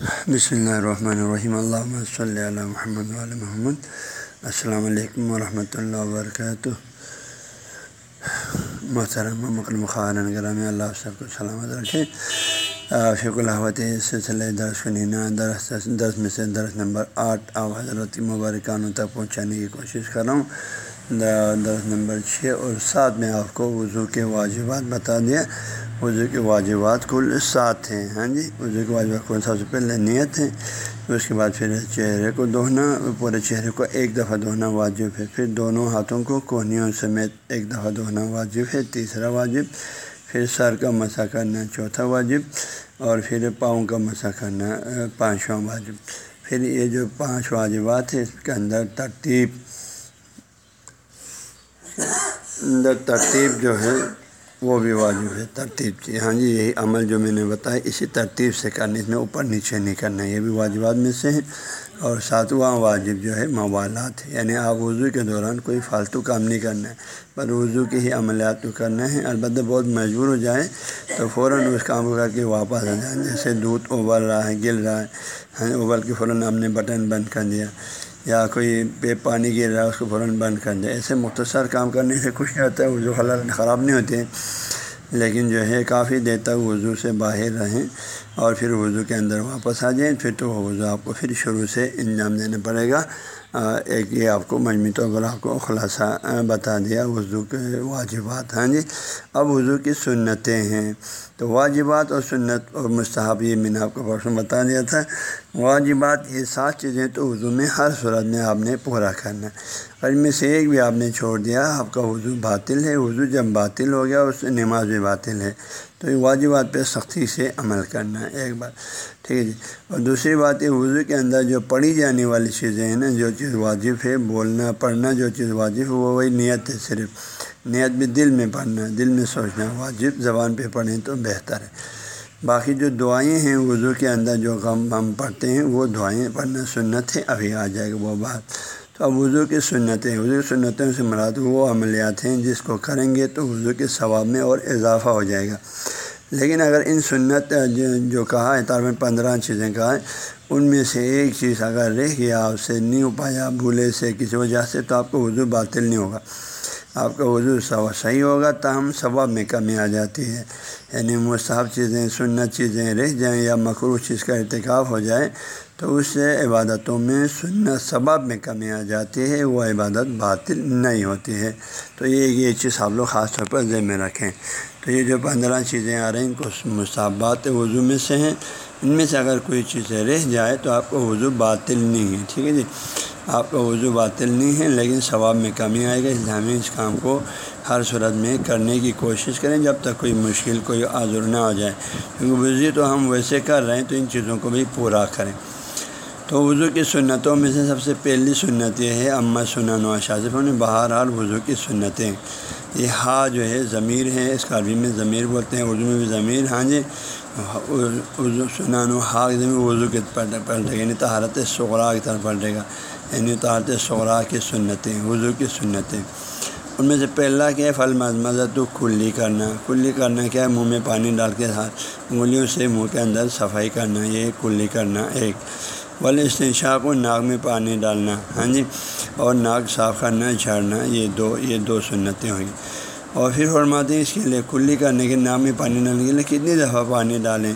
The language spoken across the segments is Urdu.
بسم اللہ الرحمن الرحیم اللہ صلی اللہ محمد علیہ محمد السلام علیکم ورحمۃ اللہ وبرکاتہ محترم مکرم خان گرام اللہ سب کو سلامت رکھے فک الحوت سلسلہ درس کنینا درس درس میں سے درس نمبر آٹھ آپ حضرت مبارکانوں تک پہنچانے کی کوشش کر رہا ہوں۔ درس نمبر چھ اور سات میں آپ کو وضو کے واجبات بتا دیا۔ وضو کے واجبات کل سات ہیں ہاں جی؟ وضو کے واجبات کل سب سے پہلے نیت ہے اس کے بعد پھر چہرے کو دھونا پورے چہرے کو ایک دفعہ دھونا واجب ہے۔ پھر دونوں ہاتھوں کو کوہنیوں سمیت ایک دفعہ دھونا واجب ہے، تیسرا واجب۔ پھر سر کا مسا کرنا چوتھا واجب اور پھر پاؤں کا مسا کرنا پانچواں واجب۔ پھر یہ جو پانچ واجبات ہیں، اس کے اندر ترتیب اندر ترتیب جو ہے، وہ بھی واجب ہے۔ ترتیب کی ہاں جی یہی عمل جو میں نے بتایا، اسی ترتیب سے کرنے اس میں اوپر نیچے نہیں کرنا، یہ بھی واجبات میں سے ہیں۔ اور ساتواں واجب جو ہے موالات یعنی آپ وضو کے دوران کوئی فالتو کام نہیں کرنا ہے پر وضو کے ہی عملیات کو کرنا ہے۔ البتہ بہت مجبور ہو جائے تو فوراً اس کام کو کر کے واپس آ جائیں۔ جیسے دودھ ابل رہا ہے، گل رہا ہے ہاں، ابل کے فوراً ہم نے بٹن بند کر دیا، یا کوئی پہ پانی گر رہا ہے، اس کو فوراً بند کر دیا۔ ایسے مختصر کام کرنے سے خوش رہتا ہے، وضو حلال خراب نہیں ہوتے۔ لیکن جو ہے، کافی دیر تک وضو سے باہر رہیں۔ اور پھر وضو کے اندر واپس آ جائیں، پھر تو وضو آپ کو پھر شروع سے انجام دینا پڑے گا۔ ایک یہ آپ کو مجموعی طور پر آپ کو خلاصہ بتا دیا، وضو کے واجبات ہاں جی؟ اب وضو کی سنتیں ہیں۔ تو واجبات اور سنت اور مستحب، یہ میں نے آپ کو پرسوں بتا دیا تھا۔ واجبات یہ سات چیزیں تو وضو میں ہر صورت میں آپ نے پورا کرنا۔ ہے اور ان میں سے ایک بھی آپ نے چھوڑ دیا، آپ کا وضو باطل ہے۔ وضو جب باطل ہو گیا، اس سے نماز بھی باطل ہے۔ تو یہ واجبات پہ سختی سے عمل کرنا ہے ایک بات۔ ٹھیک ہے۔ جی اور دوسری بات یہ وضو کے اندر جو پڑھی جانے والی چیزیں ہیں نا، جو چیز واجب ہے، بولنا، پڑھنا جو چیز واجب ہے، وہ وہی نیت ہے صرف۔ نیت بھی دل میں پڑھنا، دل میں سوچنا، واجب زبان پہ پڑھیں تو بہتر ہے۔ باقی جو دعائیں ہیں وضو کے اندر جو غم ہم پڑھتے ہیں، وہ دعائیں پڑھنا سنت ہے، ابھی آ جائے گا وہ بات۔ تو اب وضو کی سنتیں، وضو کی سنتوں سے مراد وہ عملیات ہیں جس کو کریں گے تو وضو کے ثواب میں اور اضافہ ہو جائے گا۔ لیکن اگر ان سنت جو کہا ہے، تار پندرہ چیزیں کہا ہے، ان میں سے ایک چیز اگر رہ گیا آپ سے نہیں ہو پایا، بھولے سے، کسی وجہ سے، تو آپ کو وضو باطل نہیں ہوگا۔ آپ کا وضو صحیح ہوگا، تاہم ثواب میں کمی آ جاتی ہے۔ یعنی مصحف چیزیں، سنت چیزیں رہ جائیں یا مخروط چیز کا ارتکاب ہو جائے، تو اس سے عبادتوں میں سنت سبب میں کمی آ جاتی ہے، وہ عبادت باطل نہیں ہوتی ہے۔ تو یہ یہ چیز آپ لوگ خاص طور پر ذہن میں رکھیں۔ تو یہ جو پندرہ چیزیں آ رہی ہیں کچھ مصابات وضو میں سے ہیں۔ ان میں سے اگر کوئی چیزیں رہ جائے تو آپ کا وضو باطل نہیں ہے، ٹھیک ہے جی؟ آپ کا وضو باطل نہیں ہے، لیکن ثواب میں کمی آئے گا۔ اس لیے ہمیں اس کام کو ہر صورت میں کرنے کی کوشش کریں جب تک کوئی مشکل، کوئی عذر نہ ہو جائے۔ کیونکہ وضو تو ہم ویسے کر رہے ہیں تو ان چیزوں کو بھی پورا کریں۔ تو وضو کی سنتوں میں سے سب سے پہلی سنت یہ ہے اماں سنن و شاذف نے بہرحال وضو کی سنتیں۔ یہ ہا جو ہے، ضمیر ہے، اس کا عربی میں ضمیر بولتے ہیں، اردو میں بھی ضمیر۔ ہاں جی۔ سنان و ہا ضمیر وضو کے پلٹے گا یعنی تہارت سغرا کی طرف پلٹے گا۔ یعنی تہارت سغرا کی سنتیں، وضو کی سنتیں۔ ان میں سے پہلا کیا ہے؟ پھل مزہ تو کلی کرنا۔ کلی کرنا کیا ہے؟ منہ میں پانی ڈال کے ہاتھ انگلیوں سے منہ کے اندر صفائی کرنا، یہ کلی کرنا ایک۔ ولی استنشاق کو ناک میں پانی ڈالنا ہاں جی اور ناک صاف کرنا، جھاڑنا، یہ دو یہ دو سنتیں ہوئی اور پھر فرماتے ہیں اس کے لیے کلی کرنے کے ناک میں پانی ڈالنے کے لیے کتنی دفعہ پانی ڈالیں؟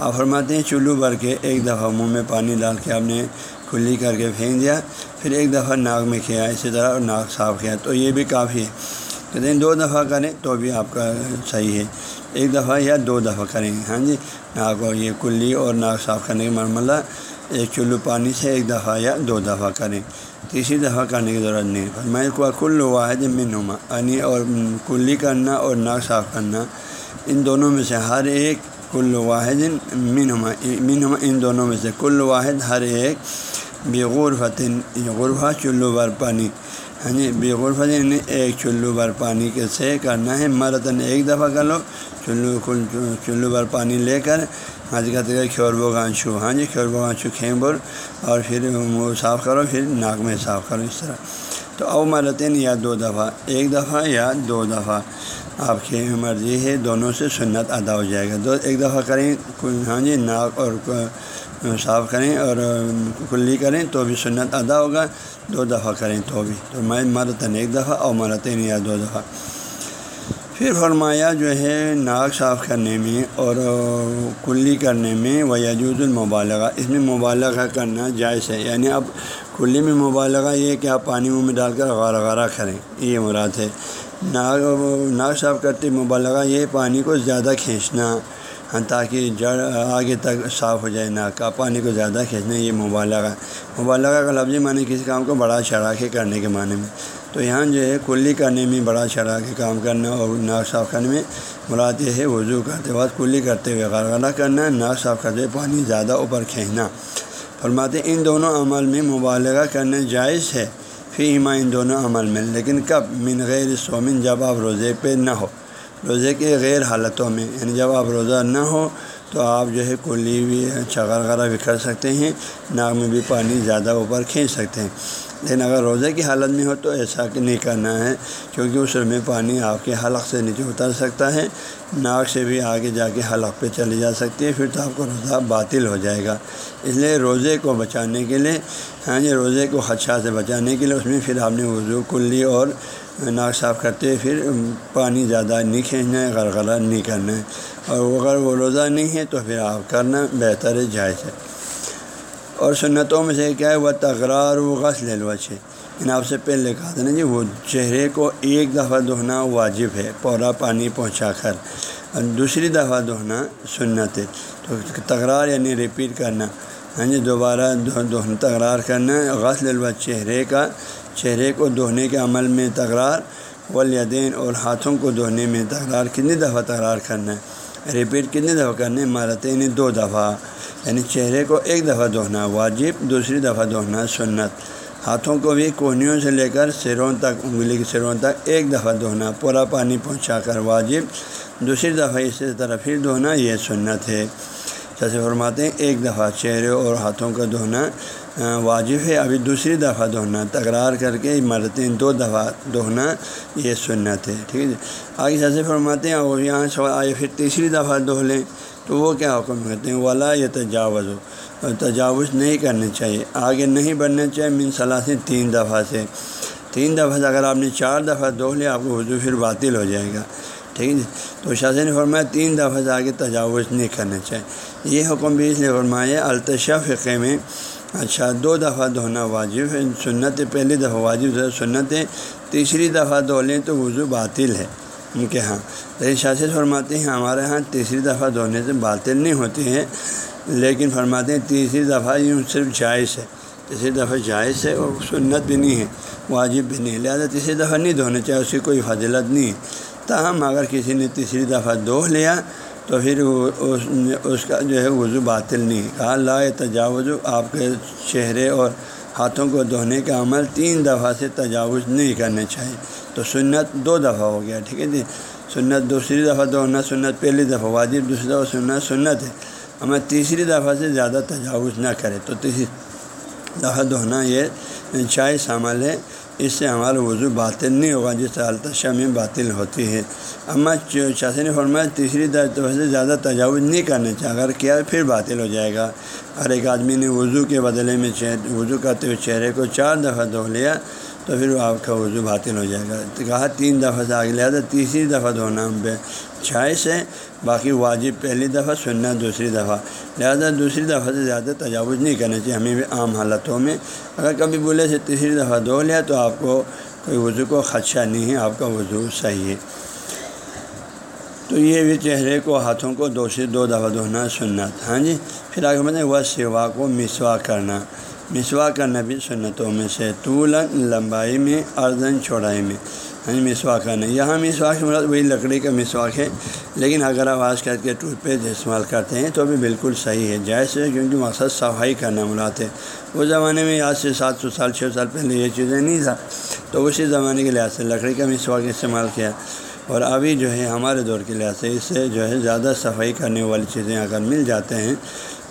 آپ فرماتے ہیں چلو بھر کے ایک دفعہ منہ میں پانی ڈال کے آپ نے کلی کر کے پھینک دیا۔ پھر ایک دفعہ ناک میں کیا اسی طرح ناک صاف کیا، تو یہ بھی کافی ہے۔ کہتے ہیں دو دفعہ کریں تو بھی آپ کا صحیح ہے۔ ایک دفعہ یا دو دفعہ کریں ہاں جی؟ ناک اور یہ کلی اور ناک صاف کرنے کا مرملہ مطلب ایک چلو پانی سے ایک دفعہ یا دو دفعہ کریں۔ تیسری دفعہ کرنے کی ضرورت نہیں ہے۔ میں کو کل واحد میں نما یعنی اور کلی کرنا اور ناک صاف کرنا، ان دونوں میں سے ہر ایک کل واحد منما منما ان دونوں میں سے کل واحد، ہر ایک بے غرفتن غرفہ چلو بھر پانی ہاں جی یعنی بے غرفت یعنی ایک چلو بھر پانی کے سے کرنا ہے۔ مرتن ایک دفعہ کر لو، چلو چلو بھر پانی لے کر ہاں جی کہتے ہیں کھیور گانچو ہاں جی کھیور گانچو کھین بول اور پھر منہ صاف کرو، پھر ناک میں صاف کرو اس طرح۔ تو او مرتن یا دو دفعہ، ایک دفعہ یا دو دفعہ۔ آپ کی مرضی ہے، دونوں سے سنت ادا ہو جائے گا۔ دو، ایک دفعہ کریں ہاں جی ناک اور صاف کریں اور کلی کریں تو بھی سنت ادا ہوگا، دو دفعہ کریں تو بھی۔ تو میں مرتن ایک دفعہ اور مرتن یا دو دفعہ۔ پھر فرمایا جو ہے، ناک صاف کرنے میں اور کلی کرنے میں وہ یجوز المبالغہ۔ اس میں مبالغہ کرنا جائز ہے۔ یعنی اب کلی میں مبالغہ یہ کہ آپ پانی منہ میں ڈال کر غارہ غارہ کریں۔ یہ مراد ہے۔ ناک ناک صاف کرتے مبالغہ یہ پانی کو زیادہ کھینچنا۔ ہاں، تاکہ جڑ آگے تک صاف ہو جائے، ناک کا پانی کو زیادہ کھینچنا، یہ مبالغہ مبالغہ کا لفظی معنی کسی کام کو بڑا چڑھا کے کرنے کے معنی میں۔ تو یہاں جو ہے، کلی کرنے میں بڑا چڑھا کے کام کرنا اور ناک صاف کرنے میں مراد یہ ہے وضو کرتے وقت کلی کرتے ہوئے غرغلہ کرنا، ناک صاف کرتے ہوئے پانی زیادہ اوپر کھینچنا۔ فرماتے ان دونوں عمل میں مبالغہ کرنا جائز ہے، فی ایما ان دونوں عمل میں، لیکن کب؟ من غیر سومن جب آپ روزے پہ نہ ہو۔ روزے کے غیر حالتوں میں یعنی جب آپ روزہ نہ ہو تو آپ جو ہے کلی بھی چغر اچھا غرہ بھی کر سکتے ہیں، ناک میں بھی پانی زیادہ اوپر کھینچ سکتے ہیں۔ لیکن اگر روزے کی حالت میں ہو تو ایسا نہیں کرنا ہے، کیونکہ اس میں پانی آپ کے حلق سے نیچے اتر سکتا ہے، ناک سے بھی آگے جا کے حلق پہ چلی جا سکتی ہے، پھر تو آپ کو روزہ باطل ہو جائے گا۔ اس لیے روزے کو بچانے کے لیے ہاں جی روزے کو خدشہ سے بچانے کے لیے اس میں پھر آپ نے وضو کلی اور ناک صاف کرتے ہوئے پھر پانی زیادہ نہیں کھینچنا ہے غرغلہ نہیں کرنا ہے۔ اور اگر وہ روزہ نہیں ہے تو پھر آپ کرنا بہتر ہے، جائز ہے۔ اور سنتوں میں سے کیا ہے وہ تکرار و غسل الوچ ان آپ سے پہلے کہا تھا نا جی وہ چہرے کو ایک دفعہ دہنا واجب ہے، پورا پانی پہنچا کر۔ اور دوسری دفعہ دہنا سنت ہے۔ تو تکرار یعنی ریپیٹ کرنا۔ ہاں جی دوبارہ دہن تکرار کرنا۔ غسل الوچ چہرے کا، چہرے کو دہنے کے عمل میں تکرار ولیدین اور ہاتھوں کو دہنے میں تکرار کتنی دفعہ تکرار کرنا ہے؟ ریپیٹ کتنی دفعہ کرنے مارتیں یعنی دو دفعہ۔ یعنی چہرے کو ایک دفعہ دہنا واجب، دوسری دفعہ دہنا سنت۔ ہاتھوں کو بھی کوہنیوں سے لے کر سروں تک، انگلی کے سروں تک ایک دفعہ دہنا، پورا پانی پہنچا کر واجب۔ دوسری دفعہ اسی طرح پھر دہنا، یہ سنت ہے۔ جیسے فرماتے ہیں، ایک دفعہ چہرے اور ہاتھوں کا دہنا۔ واجب ہے۔ ابھی دوسری دفعہ دہنا تکرار کر کے مرتیں دو دفعہ دہنا یہ سنت ہے، ٹھیک ہے جی۔ آگے جیسے فرماتے ہیں، اور یہاں سوال آئے پھر تیسری دفعہ دہہ لیں، تو وہ کیا حکم کرتے ہیں؟ ولا یہ تجاوز ہو تجاوز نہیں کرنے چاہیے۔ آگے نہیں بڑھنا چاہیے، من صلاح سے تین دفعہ سے۔ تین دفعہ سے اگر آپ نے چار دفعہ دوہ لیا، آپ کو وضو پھر باطل ہو جائے گا، ٹھیک ہے جی۔ تو شاذ نے فرمایا، تین دفعہ سے آگے تجاوز نہیں کرنا چاہیے۔ یہ حکم بھی اس لیے فرمایا التشا فقے میں۔ اچھا دو دفعہ دھونا واجب ہے، سنت پہلی دفعہ واجب سنت ہے، تیسری دفعہ دھو لیں تو وضو باطل ہے۔ ان کے ہاں لیکن شاست فرماتے ہیں، ہمارے ہاں تیسری دفعہ دھونے سے باطل نہیں ہوتی ہے لیکن فرماتے ہیں تیسری دفعہ یوں صرف جائز ہے۔ تیسری دفعہ جائز ہے اور سنت بھی نہیں ہے، واجب بھی نہیں لہٰذا تیسری دفعہ نہیں دھونا چاہے اس کی کوئی فضلت نہیں ہے۔ تاہم، اگر کسی نے تیسری دفعہ دھو لیا تو پھر اس کا جو ہے وضو باطل نہیں کہا۔ لا تجاوز، آپ کے چہرے اور ہاتھوں کو دھونے کا عمل تین دفعہ سے تجاوز نہیں کرنا چاہیے۔ تو سنت دو دفعہ ہو گیا، ٹھیک ہے جی؟ سنت دوسری دفعہ دھونا سنت پہلی دفعہ، واجب دوسری دفعہ سنت سنت ہے۔ ہمیں تیسری دفعہ سے زیادہ تجاوز نہ کرے۔ تو تیسری دفعہ دھونا یہ چائے شامل ہے اس سے ہمارا وضو باطل نہیں ہوگا، جس سے التشا میں باطل ہوتی ہے۔ اما چاسی نے فرمایا، تیسری دفعہ سے زیادہ تجاوز نہیں کرنا چاہیے۔ اگر کیا پھر باطل ہو جائے گا۔ ہر ایک آدمی نے وضو کے بدلے میں وضو کرتے ہوئے چہرے کو چار دفعہ دھو لیا۔ تو پھر آپ کا وضو باطل ہو جائے گا۔ تو کہا تین دفعہ سے آگے لہٰذا تیسری دفعہ دھونا ہم پہ چھائش ہے، باقی واجب پہلی دفعہ سننا دوسری دفعہ۔ لہٰذا دوسری دفعہ سے زیادہ تجاوز نہیں کرنا چاہیے، ہمیں بھی عام حالتوں میں۔ اگر کبھی بولے سے تیسری دفعہ دھو لیا تو آپ کو کوئی وضو کو خدشہ نہیں ہے، آپ کا وضو صحیح ہے۔ تو یہ بھی چہرے کو، ہاتھوں کو دو سے دو دفعہ دھونا سننا ہاں جی؟ پھر آگے بتائیں وہ سیوا کو مسوا کرنا۔ مسوا کرنا بھی سنتوں میں سے طول لمبائی میں ارزن چوڑائی میں۔ یعنی ہاں مسوا کرنا یہاں مسواک کے مراد وہی لکڑی کا مسواک ہے۔ لیکن اگر آواز کر کے ٹوتھ پیسٹ استعمال کرتے ہیں تو بھی بالکل صحیح ہے۔ جیسے کیونکہ مقصد صفائی کرنا مراد ہے۔ اس زمانے میں آج سے سات سو سال، چھ سال پہلے یہ چیزیں نہیں تھا۔ تو اسی زمانے کے لحاظ سے لکڑی کا مسواک استعمال کیا۔ اور ابھی جو ہے ہمارے دور کے لحاظ سے اس سے جو ہے زیادہ صفائی کرنے والی چیزیں اگر مل جاتے ہیں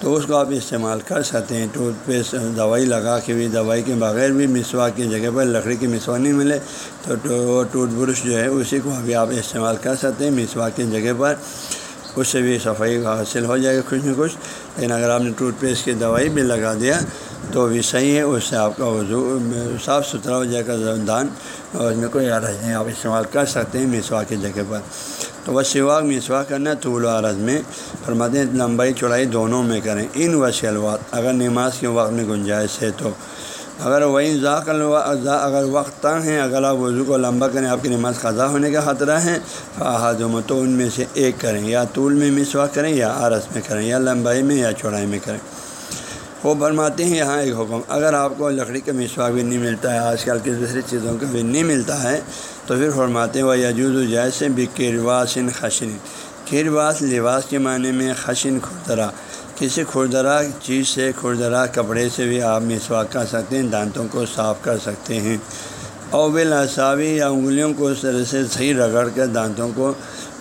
تو اس کو آپ استعمال کر سکتے ہیں۔ ٹوتھ پیسٹ، دوائی لگا کے بھی، دوائی کے بغیر بھی مسوا کی جگہ پر لکڑی کی مسوا نہیں ملے۔ تو وہ ٹوتھ برش جو ہے، اسی کو ابھی آپ استعمال کر سکتے ہیں مسوا کی جگہ پر۔ اس سے بھی صفائی حاصل ہو جائے گا کچھ نہ کچھ۔ لیکن اگر آپ نے ٹوتھ پیسٹ کی دوائی بھی لگا دیا تو بھی صحیح ہے۔ اس سے آپ کا وضو صاف ستھرا ہو جائے گا۔ دان اور اس میں کوئی عرض نہیں، آپ استعمال کر سکتے ہیں مسوا کی جگہ پر۔ تو وہ مسوا کرنا طول و عرض میں فرماتے ہیں، لمبائی چوڑائی دونوں میں کریں۔ ان و شلوات اگر نماز کے وقت میں گنجائش ہے تو۔ اگر وہیں ذاق اگر وقت تنگ ہیں اگر آپ وضو کو لمبا کریں، آپ کی نماز خزا ہونے کا خطرہ ہے فاحدم تو ان میں سے ایک کریں۔ یا طول میں مسوا کریں، یا عرض میں کریں، یا لمبائی میں یا چوڑائی میں کریں۔ وہ فرماتے ہیں یہاں ایک حکم، اگر آپ کو لکڑی کا مسوا بھی نہیں ملتا ہے، آج کل کی دوسری چیزوں کا بھی نہیں ملتا ہے، تو پھر فرماتے ہیں وہ یجوز و جیسے بھی کرواس خشن۔ کرواس، لباس کے معنی میں خشن، کھردرا۔ کسی کھردرا چیز سے، کھردرا کپڑے سے بھی آپ مسواک کر سکتے ہیں، دانتوں کو صاف کر سکتے ہیں۔ اوبل اصابی یا انگلیوں کو اس طرح سے صحیح رگڑ کر دانتوں کو،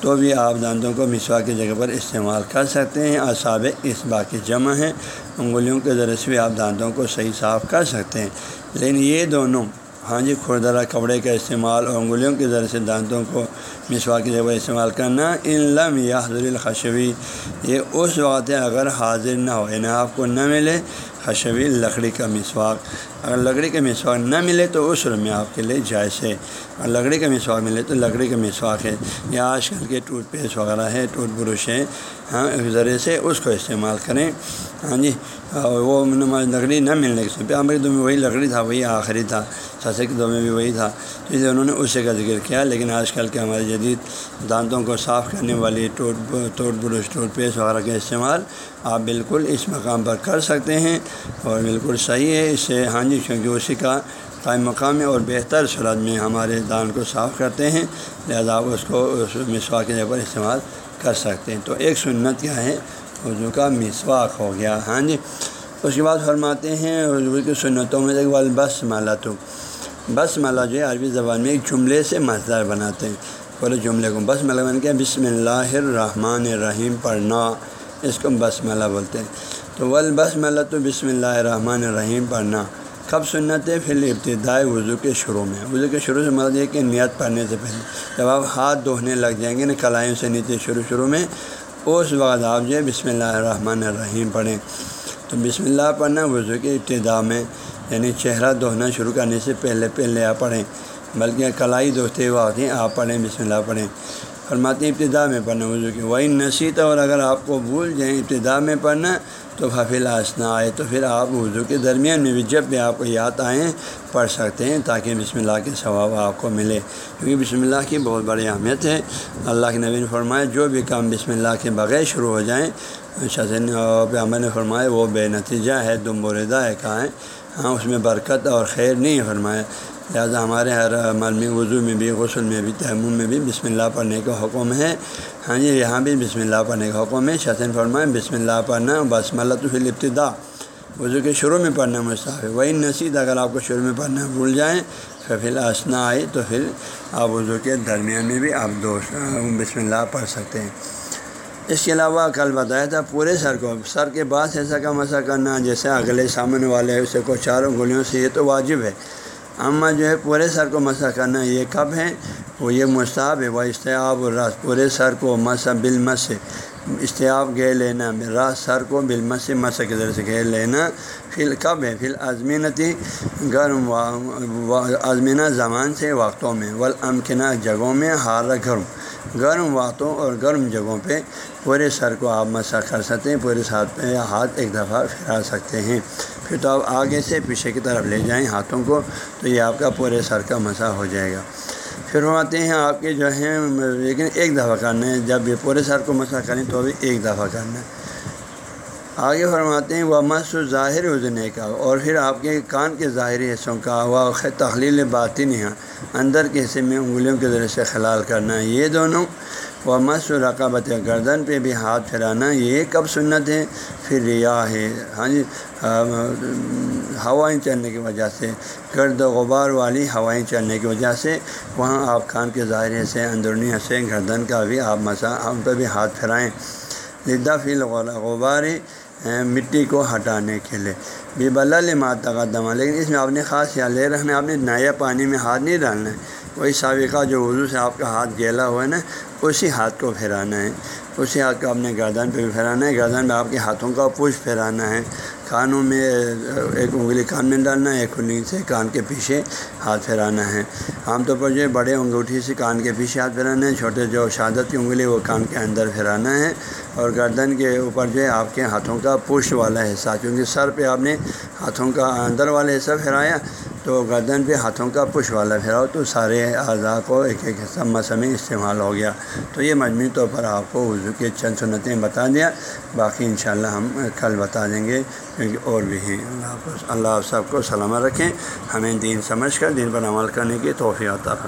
تو بھی آپ دانتوں کو مسوا کی جگہ پر استعمال کر سکتے ہیں۔ اصاب اس باقی جمع ہیں۔ انگلیوں کے ذریعے سے بھی آپ دانتوں کو صحیح صاف کر سکتے ہیں۔ لیکن یہ دونوں ہاں جی کھردرا کپڑے کا استعمال اور انگلیوں کے ذریعے سے دانتوں کو مسوا کی جگہ استعمال کرنا، ان لم یا حضر الخشوی، یہ اس وقت ہے اگر حاضر نہ ہو یعنی آپ کو نہ ملے خشوی، لکڑی کا مسواک۔ اگر لکڑی کا مسواک نہ ملے تو اس میں آپ کے لیے جائز ہے۔ اور لکڑی کا مسواک ملے تو لکڑی کا مسواک ہے۔ یا آج کل کے ٹوتھ پیسٹ وغیرہ ہے ٹوتھ برش ہے ہاں ذریعے سے اس کو استعمال کریں۔ ہاں جی وہ لکڑی نہ ملنے کے پہ عامر دو میں وہی لکڑی تھا، وہی آخری تھا سسے کے دو میں بھی وہی تھا۔ اس لیے انہوں نے اسے کا ذکر کیا، لیکن آج کل کے ہمارے جدید دانتوں کو صاف کرنے والی ٹوٹ ٹوٹ برش، ٹوٹ پیسٹ وغیرہ کا استعمال آپ بالکل اس مقام پر کر سکتے ہیں اور بالکل صحیح ہے، اس سے ہاں جی کیونکہ اسی کا قائم مقام اور بہتر صورت میں ہمارے دان کو صاف کرتے ہیں، لہذا آپ اس کو اس مسوا کے پر استعمال کر سکتے ہیں۔ تو ایک سنت کیا ہے؟ اردو کا مسواک ہو گیا۔ ہاں جی۔ اس کے بعد فرماتے ہیں اردو کی سنتوں میں ایک بس مالا تو بس مالا جو ہے، عربی زبان میں ایک جملے سے مزدار بناتے ہیں۔ پورے جملے کو بس مالا بن کے بسم اللہ الرحمن الرحیم پڑھنا، اس کو بس مالا بولتے ہیں۔ تو ول بس مالا تو بسم اللہ الرحمن الرحیم پڑھنا۔ کب سنت ہے؟ پھر ابتدائی وضو کے شروع میں۔ وضو کے شروع سے مطلب یہ کہ نیت پڑھنے سے پہلے۔ جب آپ ہاتھ دھونے لگ جائیں گے نا کلائیوں سے نیچے شروع شروع میں، اس وقت آپ جو ہے بسم اللہ الرحمن الرحیم پڑھیں۔ تو بسم اللہ پڑھنا وضو کے ابتدا میں یعنی چہرہ دھونا شروع کرنے سے پہلے پہلے آپ پڑھیں۔ بلکہ کلائی دھوتے ہوئے آتے ہیں، آپ پڑھیں، بسم اللہ پڑھیں۔ فرماتے ہیں، ابتدا میں پڑھنا وضو کی وہی نصیحت اور اگر آپ کو بھول جائیں ابتدا میں پڑھنا، تو حفیل آسنا آئے۔ تو پھر آپ وضو کے درمیان میں بھی جب بھی آپ کو یاد آئیں، پڑھ سکتے ہیں تاکہ بسم اللہ کے ثواب آپ کو ملے۔ کیونکہ بسم اللہ کی بہت بڑی اہمیت ہے۔ اللہ کے نبی نے فرمایا، جو بھی کام بسم اللہ کے بغیر شروع ہو جائیں اچھا شاذن پیامبر نے فرمایا، وہ بے نتیجہ ہے، دم بردہ ہے، کہاں ہاں اس میں برکت اور خیر نہیں فرمایا۔ لہٰذا ہمارے ہر عمل میں وضو میں بھی، غسل میں بھی، تیمم میں بھی بسم اللہ پڑھنے کا حکم ہے۔ ہاں جی یہاں بھی بسم اللہ پڑھنے کا حکم ہے۔ شاطن فرمائیں بسم اللہ پڑھنا بس تو پھر ابتدا وضو کے شروع میں پڑھنا مستحب ہے۔ وہی نصیحت اگر آپ کو شروع میں پڑھنا بھول جائیں پھر پھر اسنا آئے تو پھر آپ وضو کے درمیان میں بھی آپ دوست بسم اللہ پڑھ سکتے ہیں۔ اس کے علاوہ کل بتایا تھا، پورے سر کو، سر کے بعد ایسا کا مسا کرنا، جیسے اگلے سامنے والے، اسے کو چاروں گولیوں سے، یہ تو واجب ہے۔ اما جو ہے پورے سر کو مسا کرنا یہ کب ہے وہ یہ مستحب ہے، وہ اشتیاب اور پورے سر کو مسا بل مس گھیر لینا راس سر کو بل مس کے ذریعے سے گھیر لینا۔ پھر کب ہے؟ پھر آزمینتی گرم آزمینہ زمان سے وقتوں میں ولامکنہ جگہوں میں ہار گرم۔ گرم وقتوں اور گرم جگہوں پہ پورے سر کو آپ مسا کر سکتے ہیں، پورے ساتھ پہ ہاتھ ایک دفعہ پھیلا سکتے ہیں۔ پھر تو آپ آگے سے پیچھے کی طرف لے جائیں ہاتھوں کو، تو یہ آپ کا پورے سر کا مسا ہو جائے گا۔ پھر فرماتے ہیں آپ کے جو ہیں، لیکن ایک دفعہ کرنا ہے۔ جب یہ پورے سر کو مسا کریں تو بھی ایک دفعہ کرنا ہے۔ آگے فرماتے ہیں وہ مس ظاہر وزنے کا۔ اور پھر آپ کے کان کے ظاہری حصوں کا وہ تخلیل باطن یہاں اندر کے حصے میں انگلیوں کے ذریعے سے خلال کرنا یہ دونوں و مس رقابت گردن پہ بھی ہاتھ پھیرانا یہ کب سنت ہے، پھر ریا ہے۔ ہاں جی ہوائیں چلنے کی وجہ سے، گرد و غبار والی ہوائیں چلنے کی وجہ سے وہاں آپ کان کے ظاہرے سے اندرونی سے گردن کا بھی آپ مسا، ہم پہ بھی ہاتھ پھیرائیں لدہ فی غبار مٹی کو ہٹانے کے لیے۔ بھی بلل مات تقدمہ لیکن اس میں آپ نے خاص خیال لے رکھنا ہے، آپ نے نیا پانی میں ہاتھ نہیں ڈالنا ہے۔ وہی سابقہ جو وضو سے آپ کا ہاتھ گیلا ہوا ہے نا، اسی ہاتھ کو پھیرانا ہے۔ اسی ہاتھ کو آپ نے گردن پہ بھی پھیرانا ہے، گردن میں آپ کے ہاتھوں کا پوچھ پھیرانا ہے۔ کانوں میں، ایک انگلی کان میں ڈالنا ہے، ایک انگلی سے کان کے پیچھے ہاتھ پھیرانا ہے۔ عام طور پر جو ہے، بڑے انگوٹھی سے کان کے پیچھے ہاتھ پھیرانا ہے، چھوٹے جو شہادت کی انگلی وہ کان کے اندر پھیرانا ہے۔ اور گردن کے اوپر جو ہے، آپ کے ہاتھوں کا پوش والا حصہ کیونکہ سر پہ آپ نے ہاتھوں کا اندر والا حصہ پھیرایا تو گردن پہ ہاتھوں کا پش والا پھیراؤ تو سارے اعضاء کو ایک ایک حصہ مسئلہ استعمال ہو گیا۔ تو یہ مجموعی طور پر آپ کو وضو کے چند سنتیں بتا دیا۔ باقی انشاءاللہ ہم کل بتا دیں گے کیونکہ اور بھی ہیں۔ اللہ اللہ آپ سب کو سلامت رکھیں۔ ہمیں دین سمجھ کر دین پر عمل کرنے کی توفیع عطا